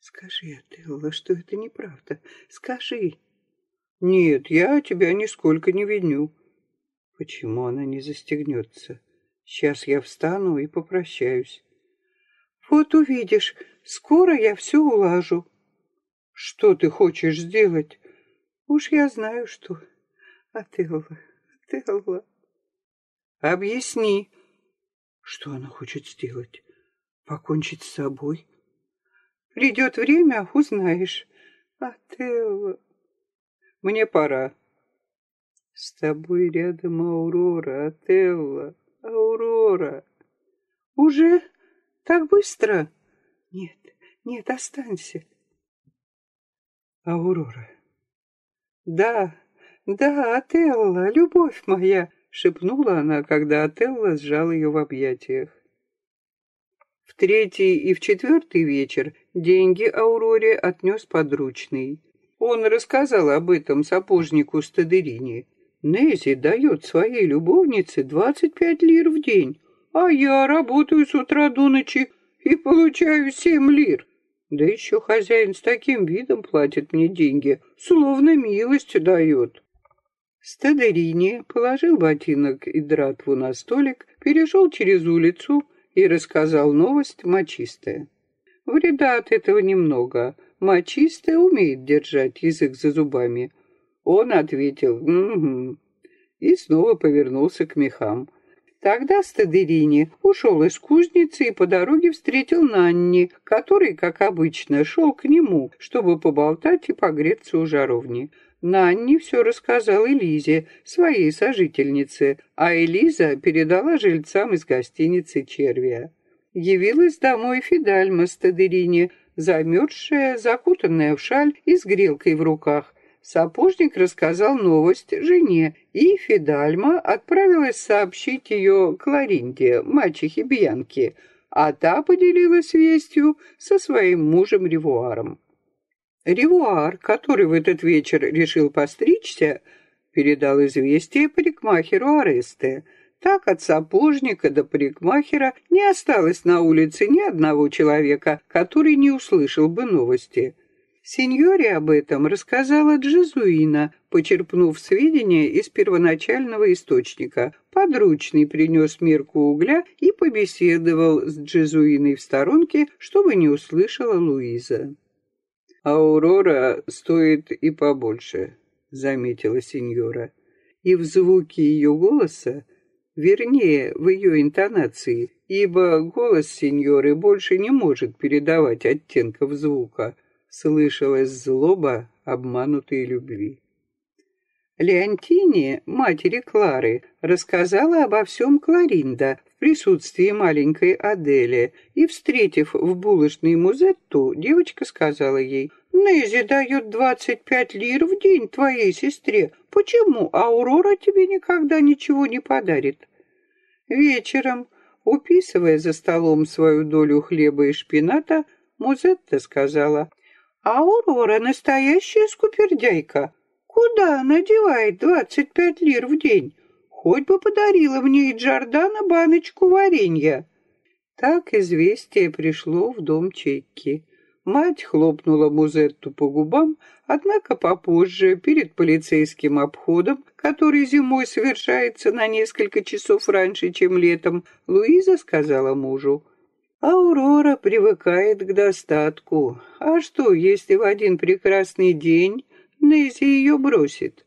Скажи, Отелло, что это неправда. Скажи. Нет, я тебя нисколько не виню. Почему она не застегнется? Сейчас я встану и попрощаюсь. Вот увидишь, скоро я все улажу. Что ты хочешь сделать? Уж я знаю, что. Отелло, Отелло. Объясни. Что она хочет сделать? Покончить с собой? Придет время, узнаешь. Отелло. Мне пора. С тобой рядом Аурора, Отелло. Аурора. Уже? Так быстро? Нет, нет, останься. Аурора. Да, «Да, Отелла, любовь моя!» — шепнула она, когда Отелла сжал ее в объятиях. В третий и в четвертый вечер деньги Ауроре отнес подручный. Он рассказал об этом сапожнику Стадерине. Нези дает своей любовнице двадцать пять лир в день, а я работаю с утра до ночи и получаю семь лир. Да еще хозяин с таким видом платит мне деньги, словно милость дает. Стадерини положил ботинок и дратву на столик, перешел через улицу и рассказал новость мочистая. Вреда от этого немного. Мочистая умеет держать язык за зубами. Он ответил «Угу» и снова повернулся к мехам. Тогда Стадерини ушел из кузницы и по дороге встретил Нанни, который, как обычно, шел к нему, чтобы поболтать и погреться у жаровни. Нанни все рассказал Элизе, своей сожительнице, а Элиза передала жильцам из гостиницы Червия. Явилась домой Фидальма Стадерине, замерзшая, закутанная в шаль и с грелкой в руках. Сапожник рассказал новость жене, и Фидальма отправилась сообщить ее Кларинде, мачехе Бьянки, а та поделилась вестью со своим мужем Ревуаром. Ревуар, который в этот вечер решил постричься, передал известие парикмахеру Аресте. Так от сапожника до парикмахера не осталось на улице ни одного человека, который не услышал бы новости. Сеньоре об этом рассказала Джезуина, почерпнув сведения из первоначального источника. Подручный принес мерку угля и побеседовал с Джезуиной в сторонке, чтобы не услышала Луиза. «Аурора стоит и побольше», — заметила сеньора. И в звуке ее голоса, вернее, в ее интонации, ибо голос сеньоры больше не может передавать оттенков звука, слышалась злоба обманутой любви. Леонтине, матери Клары, рассказала обо всем Кларинда присутствии маленькой Адели, и, встретив в булочной Музетту, девочка сказала ей, «Нези дает двадцать пять лир в день твоей сестре. Почему Аурора тебе никогда ничего не подарит?» Вечером, уписывая за столом свою долю хлеба и шпината, Музетта сказала, «Аурора настоящая скупердяйка. Куда она девает двадцать пять лир в день? Хоть бы подарила мне и Джордана баночку варенья. Так известие пришло в дом Чекки. Мать хлопнула Музетту по губам, однако попозже, перед полицейским обходом, который зимой совершается на несколько часов раньше, чем летом, Луиза сказала мужу, «Аурора привыкает к достатку. А что, если в один прекрасный день Нейзи ее бросит.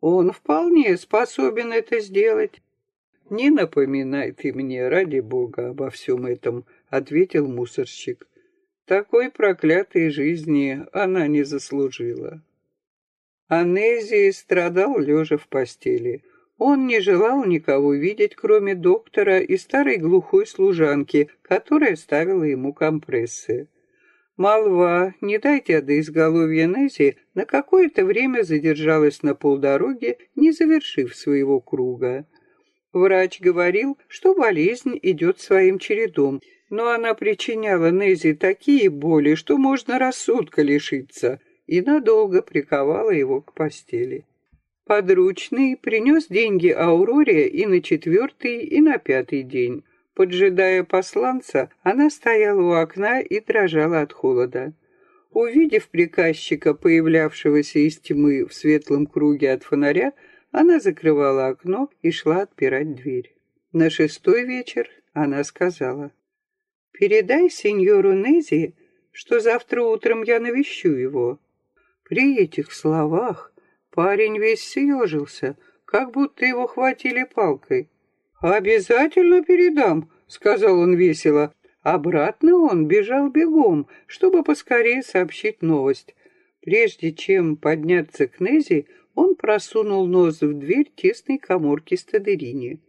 Он вполне способен это сделать. «Не напоминай ты мне, ради бога, обо всем этом», — ответил мусорщик. «Такой проклятой жизни она не заслужила». Анезий страдал, лежа в постели. Он не желал никого видеть, кроме доктора и старой глухой служанки, которая ставила ему компрессы. Молва, не дайте до изголовья Нези, на какое-то время задержалась на полдороге, не завершив своего круга. Врач говорил, что болезнь идет своим чередом, но она причиняла Нези такие боли, что можно рассудка лишиться, и надолго приковала его к постели. Подручный принес деньги Ауроре и на четвертый, и на пятый день. Поджидая посланца, она стояла у окна и дрожала от холода. Увидев приказчика, появлявшегося из тьмы в светлом круге от фонаря, она закрывала окно и шла отпирать дверь. На шестой вечер она сказала, «Передай сеньору Нези, что завтра утром я навещу его». При этих словах парень весь съежился, как будто его хватили палкой. «Обязательно передам», — сказал он весело. Обратно он бежал бегом, чтобы поскорее сообщить новость. Прежде чем подняться к Нези, он просунул нос в дверь тесной коморки Стадерини.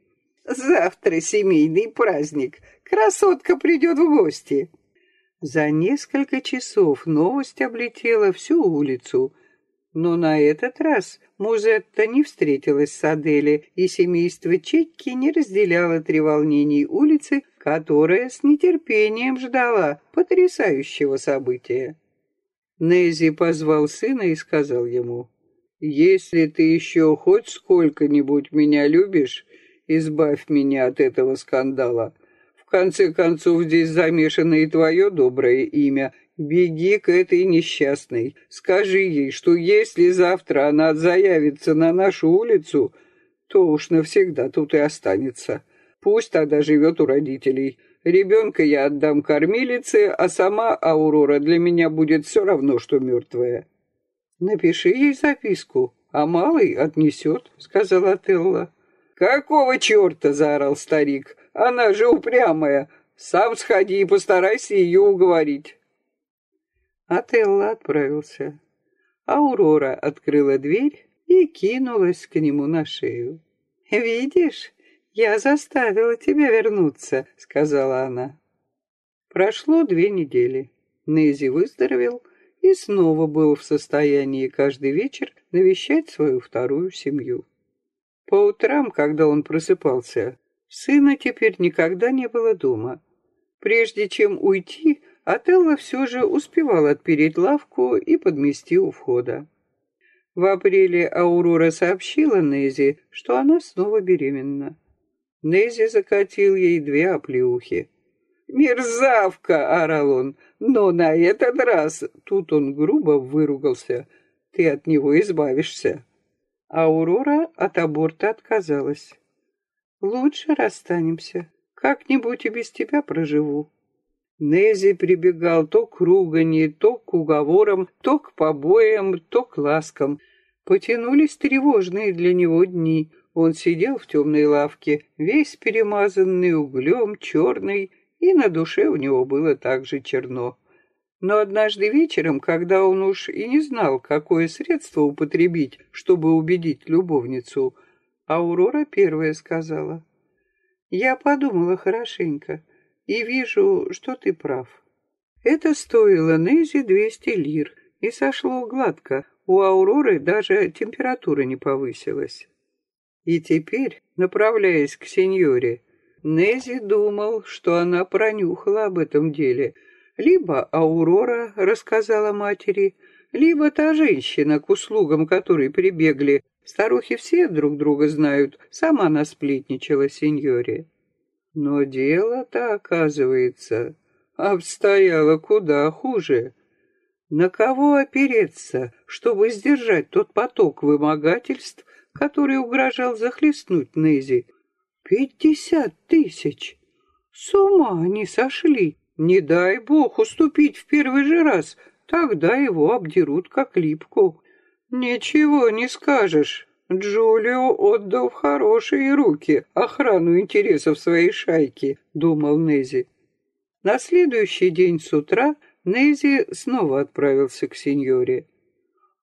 «Завтра семейный праздник. Красотка придет в гости». За несколько часов новость облетела всю улицу. Но на этот раз Музетта не встретилась с Адели, и семейство Чекки не разделяло треволнений улицы, которая с нетерпением ждала потрясающего события. Нези позвал сына и сказал ему, «Если ты еще хоть сколько-нибудь меня любишь, избавь меня от этого скандала. В конце концов, здесь замешано и твое доброе имя, Беги к этой несчастной. Скажи ей, что если завтра она заявится на нашу улицу, то уж навсегда тут и останется. Пусть тогда живет у родителей. Ребенка я отдам кормилице, а сама Аурора для меня будет все равно, что мертвая. Напиши ей записку, а малый отнесет, сказала Телла. Какого черта, заорал старик. Она же упрямая. Сам сходи и постарайся ее уговорить. Отелло отправился. Аурора открыла дверь и кинулась к нему на шею. «Видишь, я заставила тебя вернуться», — сказала она. Прошло две недели. Нези выздоровел и снова был в состоянии каждый вечер навещать свою вторую семью. По утрам, когда он просыпался, сына теперь никогда не было дома. Прежде чем уйти, Отелло все же успевал отпереть лавку и подмести у входа. В апреле Аурора сообщила Нези, что она снова беременна. Нези закатил ей две оплеухи. «Мерзавка!» — орал он. «Но на этот раз...» — тут он грубо выругался. «Ты от него избавишься». Аурора от аборта отказалась. «Лучше расстанемся. Как-нибудь и без тебя проживу». Нези прибегал то к ругани, то к уговорам, то к побоям, то к ласкам. Потянулись тревожные для него дни. Он сидел в темной лавке, весь перемазанный углем, черный, и на душе у него было также черно. Но однажды вечером, когда он уж и не знал, какое средство употребить, чтобы убедить любовницу, Аурора первая сказала. «Я подумала хорошенько и вижу, что ты прав. Это стоило Нези 200 лир, и сошло гладко. У Ауроры даже температура не повысилась. И теперь, направляясь к сеньоре, Нези думал, что она пронюхала об этом деле. Либо Аурора рассказала матери, либо та женщина, к услугам которой прибегли. Старухи все друг друга знают, сама насплетничала сеньоре. Но дело-то, оказывается, обстояло куда хуже. На кого опереться, чтобы сдержать тот поток вымогательств, который угрожал захлестнуть Нези? Пятьдесят тысяч! С ума они сошли! Не дай бог уступить в первый же раз, тогда его обдерут как липку. Ничего не скажешь. Джулио отдал в хорошие руки охрану интересов своей шайки, думал Нези. На следующий день с утра Нези снова отправился к сеньоре.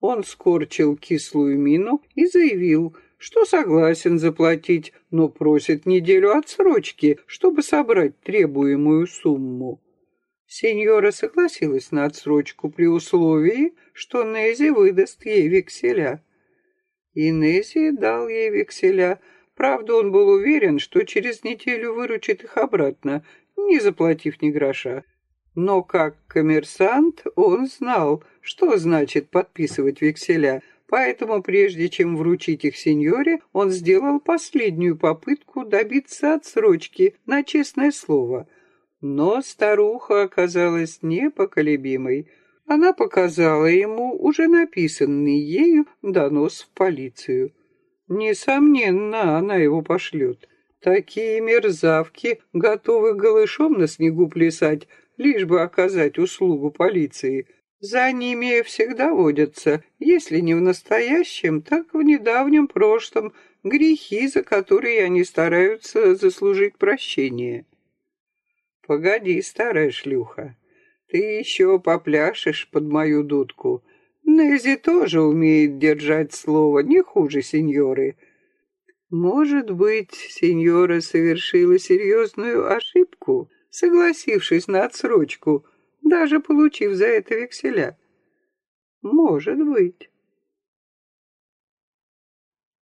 Он скорчил кислую мину и заявил, что согласен заплатить, но просит неделю отсрочки, чтобы собрать требуемую сумму. Сеньора согласилась на отсрочку при условии, что Нези выдаст ей векселя. Инесси дал ей векселя. Правда, он был уверен, что через неделю выручит их обратно, не заплатив ни гроша. Но как коммерсант он знал, что значит подписывать векселя, поэтому прежде чем вручить их сеньоре, он сделал последнюю попытку добиться отсрочки на честное слово. Но старуха оказалась непоколебимой. Она показала ему уже написанный ею донос в полицию. Несомненно, она его пошлет. Такие мерзавки готовы голышом на снегу плясать, лишь бы оказать услугу полиции. За ними всегда водятся, если не в настоящем, так в недавнем прошлом, грехи, за которые они стараются заслужить прощение. Погоди, старая шлюха, ты еще попляшешь под мою дудку. Нези тоже умеет держать слово, не хуже сеньоры. Может быть, сеньора совершила серьезную ошибку, согласившись на отсрочку, даже получив за это векселя. Может быть.